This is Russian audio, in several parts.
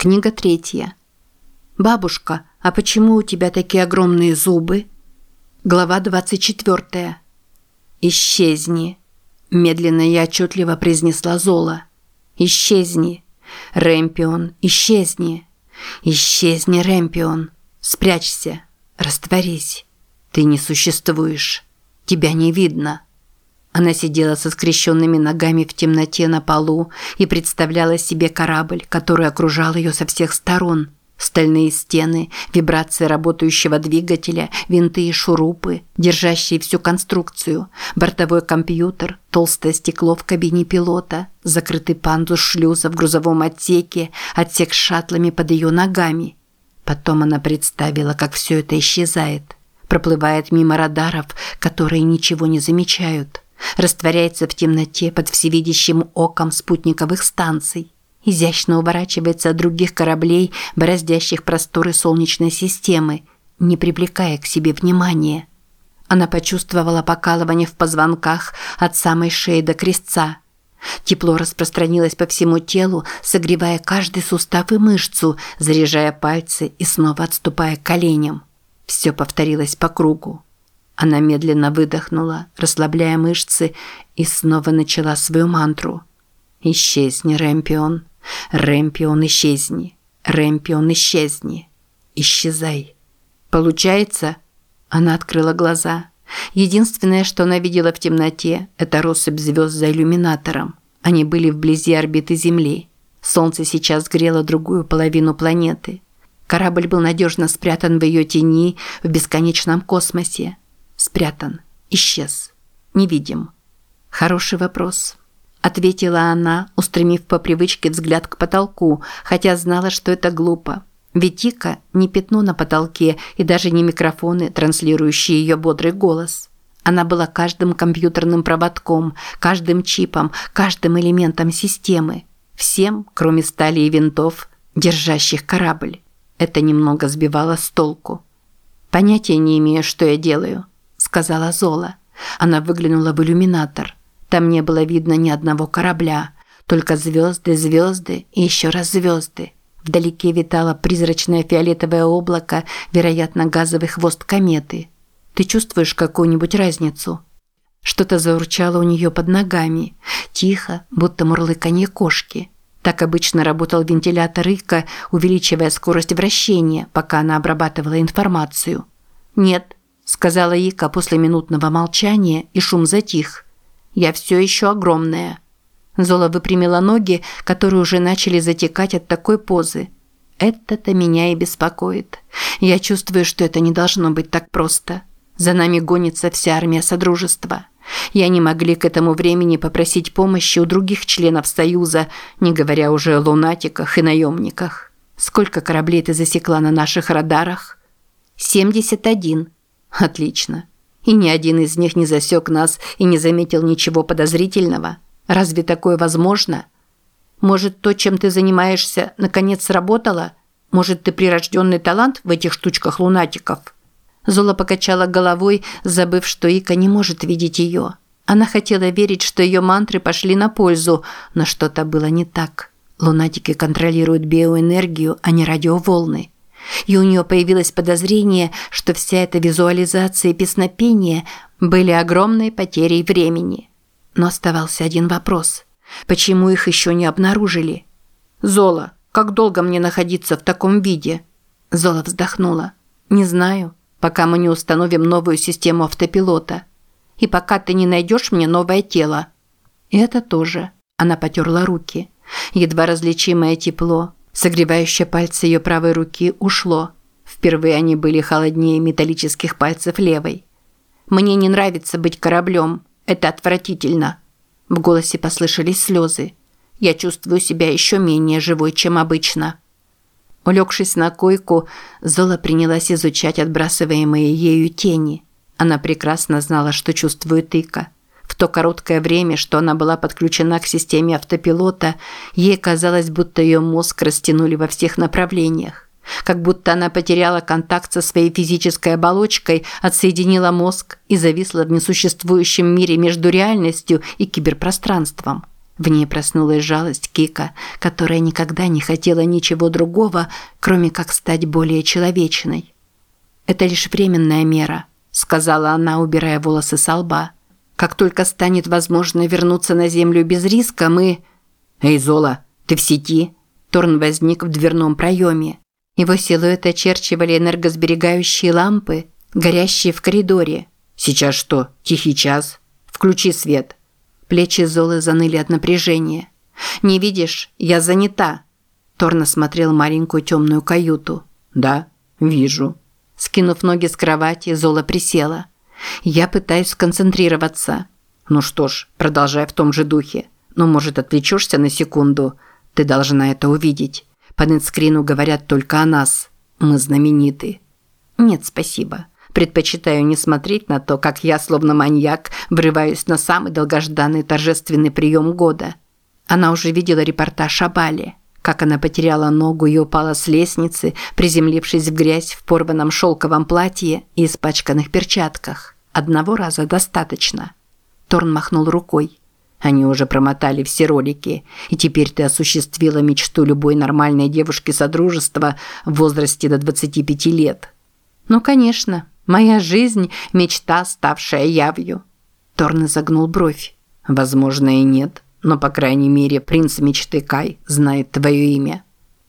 Книга третья. «Бабушка, а почему у тебя такие огромные зубы?» Глава 24. «Исчезни!» Медленно и отчетливо произнесла Зола. «Исчезни! Рэмпион, исчезни! Исчезни, Рэмпион! Спрячься! Растворись! Ты не существуешь! Тебя не видно!» Она сидела со скрещенными ногами в темноте на полу и представляла себе корабль, который окружал ее со всех сторон. Стальные стены, вибрации работающего двигателя, винты и шурупы, держащие всю конструкцию, бортовой компьютер, толстое стекло в кабине пилота, закрытый пандус шлюза в грузовом отсеке, отсек с шаттлами под ее ногами. Потом она представила, как все это исчезает, проплывает мимо радаров, которые ничего не замечают растворяется в темноте под всевидящим оком спутниковых станций, изящно уворачивается от других кораблей, бороздящих просторы Солнечной системы, не привлекая к себе внимания. Она почувствовала покалывание в позвонках от самой шеи до крестца. Тепло распространилось по всему телу, согревая каждый сустав и мышцу, заряжая пальцы и снова отступая к коленям. Все повторилось по кругу. Она медленно выдохнула, расслабляя мышцы, и снова начала свою мантру. «Исчезни, Рэмпион! Рэмпион, исчезни! Рэмпион, исчезни! Исчезай!» «Получается?» Она открыла глаза. Единственное, что она видела в темноте, это россыпь звезд за иллюминатором. Они были вблизи орбиты Земли. Солнце сейчас грело другую половину планеты. Корабль был надежно спрятан в ее тени в бесконечном космосе. Спрятан. Исчез. Невидим. Хороший вопрос. Ответила она, устремив по привычке взгляд к потолку, хотя знала, что это глупо. Ведь Ика не пятно на потолке и даже не микрофоны, транслирующие ее бодрый голос. Она была каждым компьютерным проводком, каждым чипом, каждым элементом системы. Всем, кроме стали и винтов, держащих корабль. Это немного сбивало с толку. Понятия не имею, что я делаю сказала Зола. Она выглянула в иллюминатор. Там не было видно ни одного корабля, только звезды, звезды и еще раз звезды. Вдалеке витало призрачное фиолетовое облако, вероятно, газовый хвост кометы. Ты чувствуешь какую-нибудь разницу? Что-то заурчало у нее под ногами, тихо, будто мурлыканье кошки. Так обычно работал вентилятор Ика, увеличивая скорость вращения, пока она обрабатывала информацию. Нет, сказала Ика после минутного молчания, и шум затих. Я все еще огромная. Зола выпрямила ноги, которые уже начали затекать от такой позы. Это-то меня и беспокоит. Я чувствую, что это не должно быть так просто. За нами гонится вся армия Содружества. Я не могли к этому времени попросить помощи у других членов Союза, не говоря уже о лунатиках и наемниках. Сколько кораблей ты засекла на наших радарах? «Семьдесят один», Отлично. И ни один из них не засек нас и не заметил ничего подозрительного. Разве такое возможно? Может, то, чем ты занимаешься, наконец сработало? Может, ты прирожденный талант в этих штучках лунатиков? Зола покачала головой, забыв, что Ика не может видеть ее. Она хотела верить, что ее мантры пошли на пользу, но что-то было не так. Лунатики контролируют биоэнергию, а не радиоволны и у нее появилось подозрение, что вся эта визуализация и песнопение были огромной потерей времени. Но оставался один вопрос. Почему их еще не обнаружили? «Зола, как долго мне находиться в таком виде?» Зола вздохнула. «Не знаю, пока мы не установим новую систему автопилота. И пока ты не найдешь мне новое тело». И это тоже. Она потерла руки. Едва различимое тепло, Согревающее пальцы ее правой руки ушло. Впервые они были холоднее металлических пальцев левой. «Мне не нравится быть кораблем. Это отвратительно». В голосе послышались слезы. «Я чувствую себя еще менее живой, чем обычно». Улегшись на койку, Зола принялась изучать отбрасываемые ею тени. Она прекрасно знала, что чувствует Ика. В то короткое время, что она была подключена к системе автопилота, ей казалось, будто ее мозг растянули во всех направлениях. Как будто она потеряла контакт со своей физической оболочкой, отсоединила мозг и зависла в несуществующем мире между реальностью и киберпространством. В ней проснулась жалость Кика, которая никогда не хотела ничего другого, кроме как стать более человечной. «Это лишь временная мера», – сказала она, убирая волосы со лба. «Как только станет возможно вернуться на Землю без риска, мы...» «Эй, Зола, ты в сети?» Торн возник в дверном проеме. Его силуэт очерчивали энергосберегающие лампы, горящие в коридоре. «Сейчас что, тихий час? Включи свет». Плечи Золы заныли от напряжения. «Не видишь? Я занята». Торн осмотрел маленькую темную каюту. «Да, вижу». Скинув ноги с кровати, Зола присела. «Я пытаюсь сконцентрироваться». «Ну что ж, продолжай в том же духе. Но, может, отвлечешься на секунду? Ты должна это увидеть. По нетскрину говорят только о нас. Мы знамениты». «Нет, спасибо. Предпочитаю не смотреть на то, как я, словно маньяк, врываюсь на самый долгожданный торжественный прием года. Она уже видела репортаж о Бале, как она потеряла ногу и упала с лестницы, приземлившись в грязь в порванном шелковом платье и испачканных перчатках. Одного раза достаточно. Торн махнул рукой. Они уже промотали все ролики, и теперь ты осуществила мечту любой нормальной девушки Содружества в возрасте до 25 лет. Ну, конечно, Моя жизнь – мечта, ставшая явью». Торн изогнул бровь. «Возможно, и нет, но, по крайней мере, принц мечты Кай знает твое имя».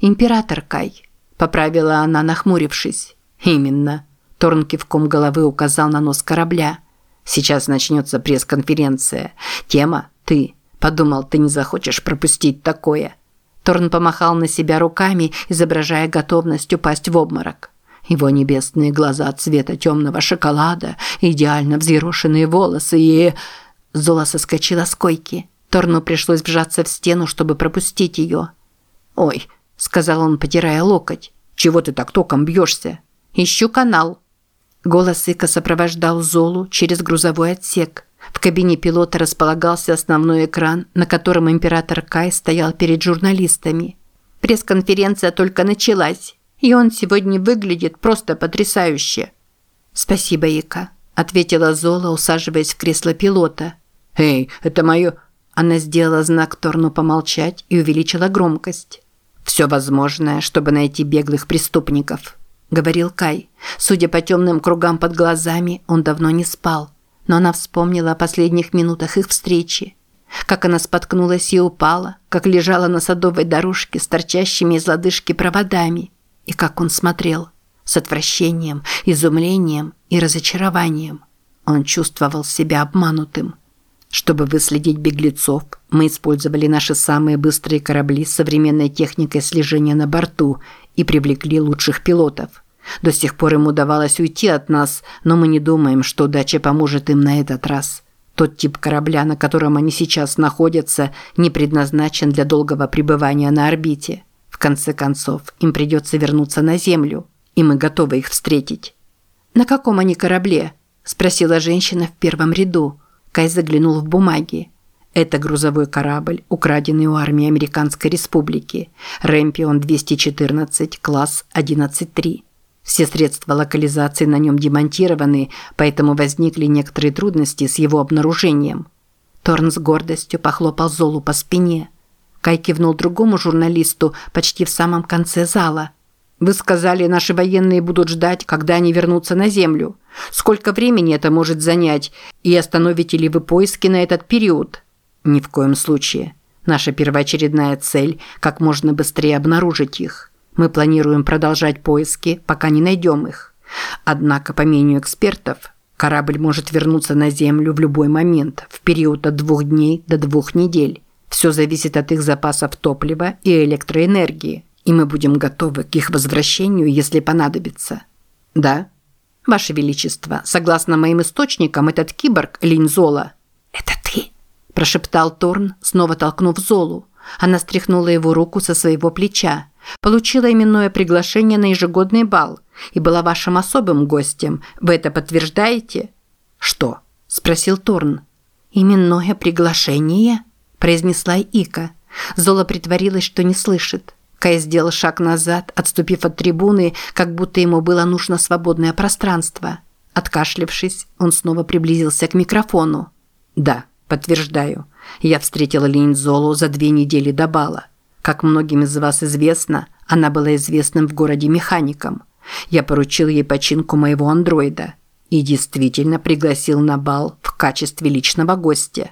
«Император Кай», – поправила она, нахмурившись. «Именно». Торн кивком головы указал на нос корабля. «Сейчас начнется пресс-конференция. Тема – ты. Подумал, ты не захочешь пропустить такое». Торн помахал на себя руками, изображая готовность упасть в обморок. Его небесные глаза цвета темного шоколада, идеально взъерошенные волосы и... Зола соскочила с койки. Торну пришлось вжаться в стену, чтобы пропустить ее. «Ой», – сказал он, потирая локоть, – «чего ты так током бьешься?» «Ищу канал». Голос Ика сопровождал Золу через грузовой отсек. В кабине пилота располагался основной экран, на котором император Кай стоял перед журналистами. «Пресс-конференция только началась и он сегодня выглядит просто потрясающе». «Спасибо, Ика», – ответила Зола, усаживаясь в кресло пилота. «Эй, это мое...» Она сделала знак Торну помолчать и увеличила громкость. «Все возможное, чтобы найти беглых преступников», – говорил Кай. Судя по темным кругам под глазами, он давно не спал. Но она вспомнила о последних минутах их встречи. Как она споткнулась и упала, как лежала на садовой дорожке с торчащими из лодыжки проводами, и как он смотрел. С отвращением, изумлением и разочарованием. Он чувствовал себя обманутым. Чтобы выследить беглецов, мы использовали наши самые быстрые корабли с современной техникой слежения на борту и привлекли лучших пилотов. До сих пор им удавалось уйти от нас, но мы не думаем, что удача поможет им на этот раз. Тот тип корабля, на котором они сейчас находятся, не предназначен для долгого пребывания на орбите. В конце концов, им придется вернуться на Землю, и мы готовы их встретить. «На каком они корабле?» – спросила женщина в первом ряду. Кай заглянул в бумаги. Это грузовой корабль, украденный у армии Американской Республики. Рэмпион-214, класс 11-3. Все средства локализации на нем демонтированы, поэтому возникли некоторые трудности с его обнаружением. Торн с гордостью похлопал Золу по спине – Кай кивнул другому журналисту почти в самом конце зала. «Вы сказали, наши военные будут ждать, когда они вернутся на Землю. Сколько времени это может занять? И остановите ли вы поиски на этот период?» «Ни в коем случае. Наша первоочередная цель – как можно быстрее обнаружить их. Мы планируем продолжать поиски, пока не найдем их. Однако, по мнению экспертов, корабль может вернуться на Землю в любой момент, в период от двух дней до двух недель. Все зависит от их запасов топлива и электроэнергии, и мы будем готовы к их возвращению, если понадобится. Да? Ваше Величество, согласно моим источникам, этот киборг Линзола... Это ты? Прошептал Торн, снова толкнув Золу. Она стряхнула его руку со своего плеча. Получила именное приглашение на ежегодный бал и была вашим особым гостем. Вы это подтверждаете? Что? Спросил Торн. Именное приглашение? произнесла Ика. Зола притворилась, что не слышит. Кай сделал шаг назад, отступив от трибуны, как будто ему было нужно свободное пространство. Откашлившись, он снова приблизился к микрофону. «Да, подтверждаю. Я встретила Линь Золу за две недели до бала. Как многим из вас известно, она была известным в городе механиком. Я поручил ей починку моего андроида и действительно пригласил на бал в качестве личного гостя.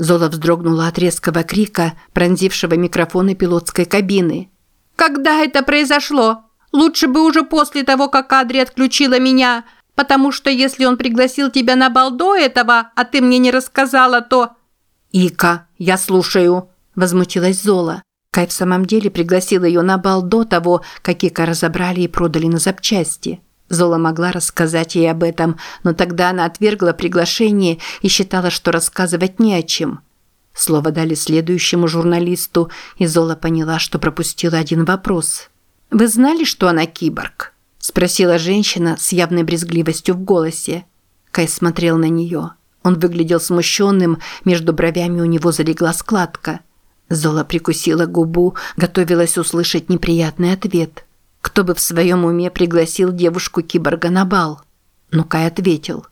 Зола вздрогнула от резкого крика, пронзившего микрофоны пилотской кабины. «Когда это произошло? Лучше бы уже после того, как Адри отключила меня, потому что если он пригласил тебя на бал до этого, а ты мне не рассказала, то...» «Ика, я слушаю», – возмутилась Зола. Кай в самом деле пригласил ее на бал до того, как Ика разобрали и продали на запчасти. Зола могла рассказать ей об этом, но тогда она отвергла приглашение и считала, что рассказывать не о чем. Слово дали следующему журналисту, и Зола поняла, что пропустила один вопрос. «Вы знали, что она киборг?» – спросила женщина с явной брезгливостью в голосе. Кай смотрел на нее. Он выглядел смущенным, между бровями у него залегла складка. Зола прикусила губу, готовилась услышать неприятный ответ – кто бы в своем уме пригласил девушку-киборга на бал? Но ответил.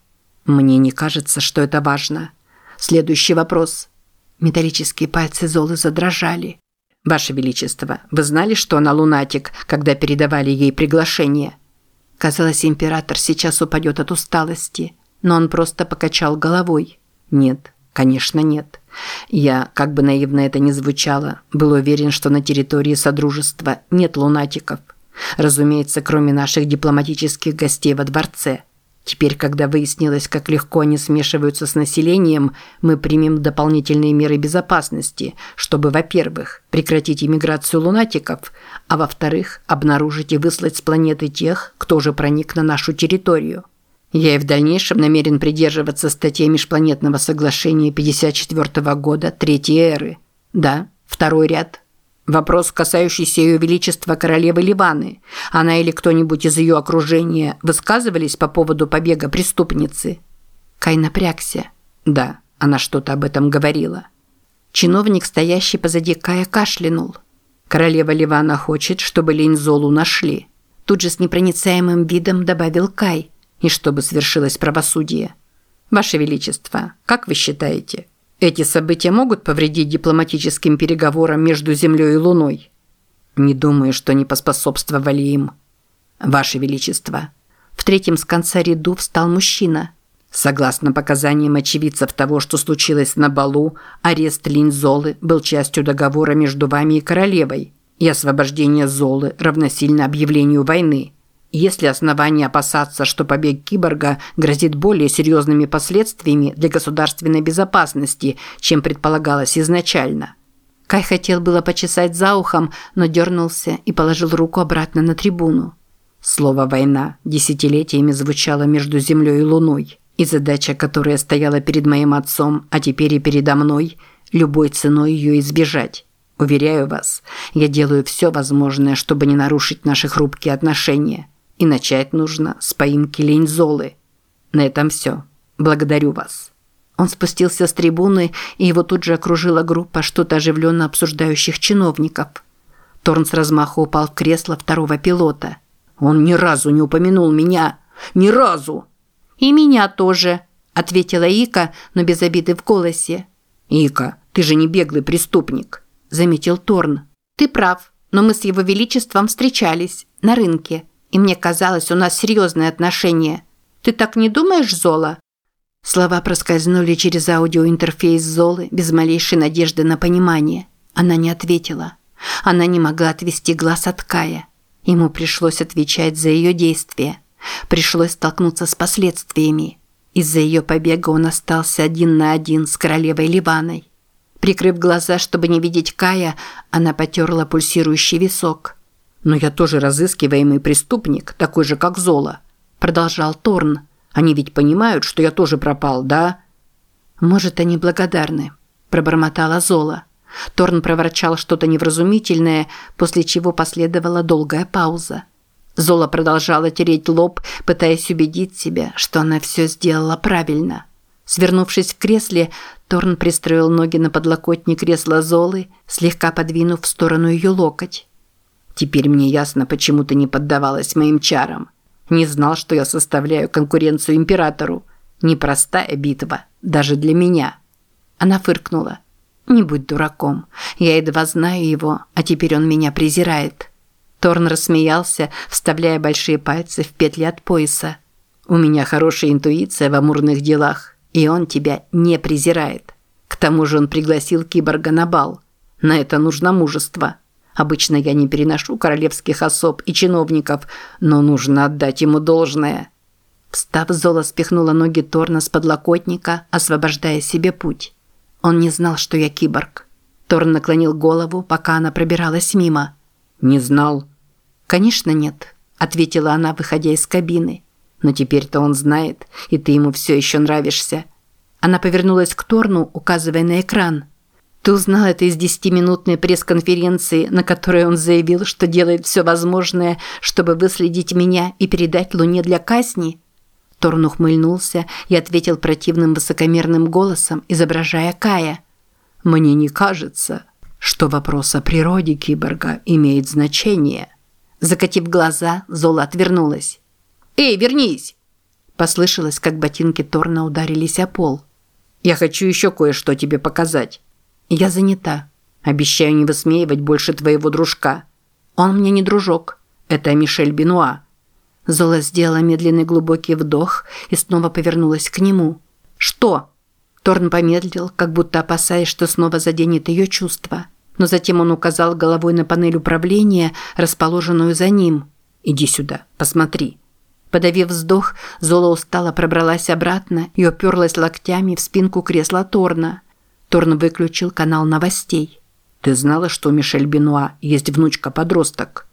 «Мне не кажется, что это важно. Следующий вопрос». Металлические пальцы Золы задрожали. «Ваше Величество, вы знали, что она лунатик, когда передавали ей приглашение?» Казалось, император сейчас упадет от усталости, но он просто покачал головой. «Нет, конечно нет. Я, как бы наивно это ни звучало, был уверен, что на территории Содружества нет лунатиков». Разумеется, кроме наших дипломатических гостей во дворце. Теперь, когда выяснилось, как легко они смешиваются с населением, мы примем дополнительные меры безопасности, чтобы, во-первых, прекратить иммиграцию лунатиков, а во-вторых, обнаружить и выслать с планеты тех, кто уже проник на нашу территорию. Я и в дальнейшем намерен придерживаться статей Межпланетного соглашения 54 года Третьей эры. Да, второй ряд – Вопрос, касающийся ее величества королевы Ливаны. Она или кто-нибудь из ее окружения высказывались по поводу побега преступницы? Кай напрягся. Да, она что-то об этом говорила. Чиновник, стоящий позади Кая, кашлянул. Королева Ливана хочет, чтобы Линзолу нашли. Тут же с непроницаемым видом добавил Кай. И чтобы свершилось правосудие. Ваше Величество, как вы считаете, эти события могут повредить дипломатическим переговорам между Землей и Луной? Не думаю, что они поспособствовали им. Ваше Величество. В третьем с конца ряду встал мужчина. Согласно показаниям очевидцев того, что случилось на балу, арест Линь-Золы был частью договора между вами и королевой, и освобождение Золы равносильно объявлению войны – есть ли основания опасаться, что побег киборга грозит более серьезными последствиями для государственной безопасности, чем предполагалось изначально? Кай хотел было почесать за ухом, но дернулся и положил руку обратно на трибуну. Слово «война» десятилетиями звучало между Землей и Луной, и задача, которая стояла перед моим отцом, а теперь и передо мной, любой ценой ее избежать. Уверяю вас, я делаю все возможное, чтобы не нарушить наши хрупкие отношения. И начать нужно с поимки Линзолы. На этом все. Благодарю вас». Он спустился с трибуны, и его тут же окружила группа что-то оживленно обсуждающих чиновников. Торн с размаху упал в кресло второго пилота. «Он ни разу не упомянул меня! Ни разу!» «И меня тоже», – ответила Ика, но без обиды в голосе. «Ика, ты же не беглый преступник», – заметил Торн. «Ты прав, но мы с его величеством встречались на рынке. И мне казалось, у нас серьезные отношения. Ты так не думаешь, Зола?» Слова проскользнули через аудиоинтерфейс Золы без малейшей надежды на понимание. Она не ответила. Она не могла отвести глаз от Кая. Ему пришлось отвечать за ее действия. Пришлось столкнуться с последствиями. Из-за ее побега он остался один на один с королевой Ливаной. Прикрыв глаза, чтобы не видеть Кая, она потерла пульсирующий висок – «Но я тоже разыскиваемый преступник, такой же, как Зола», – продолжал Торн. «Они ведь понимают, что я тоже пропал, да?» «Может, они благодарны», – пробормотала Зола. Торн проворчал что-то невразумительное, после чего последовала долгая пауза. Зола продолжала тереть лоб, пытаясь убедить себя, что она все сделала правильно. Свернувшись в кресле, Торн пристроил ноги на подлокотник кресла Золы, слегка подвинув в сторону ее локоть. Теперь мне ясно, почему ты не поддавалась моим чарам. Не знал, что я составляю конкуренцию императору. Непростая битва, даже для меня. Она фыркнула. «Не будь дураком. Я едва знаю его, а теперь он меня презирает». Торн рассмеялся, вставляя большие пальцы в петли от пояса. «У меня хорошая интуиция в амурных делах, и он тебя не презирает. К тому же он пригласил киборга на бал. На это нужно мужество. Обычно я не переношу королевских особ и чиновников, но нужно отдать ему должное». Встав, Зола спихнула ноги Торна с подлокотника, освобождая себе путь. Он не знал, что я киборг. Торн наклонил голову, пока она пробиралась мимо. «Не знал». «Конечно нет», – ответила она, выходя из кабины. «Но теперь-то он знает, и ты ему все еще нравишься». Она повернулась к Торну, указывая на экран. «Ты узнал это из десятиминутной пресс-конференции, на которой он заявил, что делает все возможное, чтобы выследить меня и передать Луне для казни?» Торн ухмыльнулся и ответил противным высокомерным голосом, изображая Кая. «Мне не кажется, что вопрос о природе киборга имеет значение». Закатив глаза, Зола отвернулась. «Эй, вернись!» Послышалось, как ботинки Торна ударились о пол. «Я хочу еще кое-что тебе показать». «Я занята. Обещаю не высмеивать больше твоего дружка. Он мне не дружок. Это Мишель Бенуа». Зола сделала медленный глубокий вдох и снова повернулась к нему. «Что?» Торн помедлил, как будто опасаясь, что снова заденет ее чувства. Но затем он указал головой на панель управления, расположенную за ним. «Иди сюда, посмотри». Подавив вздох, Зола устало пробралась обратно и уперлась локтями в спинку кресла Торна. Торн выключил канал новостей. «Ты знала, что у Мишель Бенуа есть внучка-подросток?»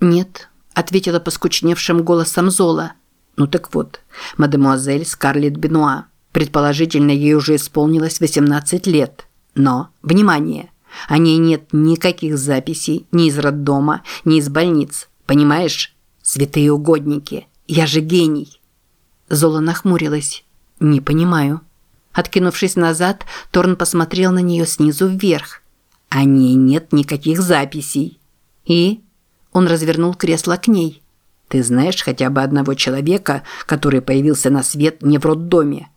«Нет», ответила поскучневшим голосом Зола. Ну так вот, мадемуазель Скарлетт Бенуа. Предположительно, ей уже исполнилось 18 лет. Но, внимание, о ней нет никаких записей ни из роддома, ни из больниц. Понимаешь? Святые угодники. Я же гений. Зола нахмурилась. Не понимаю. Откинувшись назад, Торн посмотрел на нее снизу вверх. О ней нет никаких записей. И он развернул кресло к ней. «Ты знаешь хотя бы одного человека, который появился на свет не в роддоме?»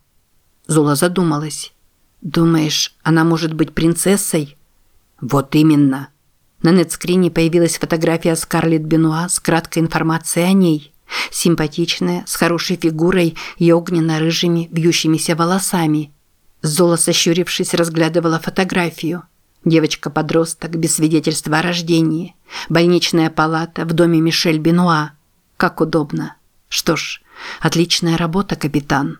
Зола задумалась. «Думаешь, она может быть принцессой?» «Вот именно». На нетскрине появилась фотография Скарлетт Бенуа с краткой информацией о ней. Симпатичная, с хорошей фигурой и огненно-рыжими вьющимися волосами. Зола, сощурившись, разглядывала фотографию. Девочка-подросток без свидетельства о рождении. Больничная палата в доме Мишель Бенуа. Как удобно. Что ж, отличная работа, капитан.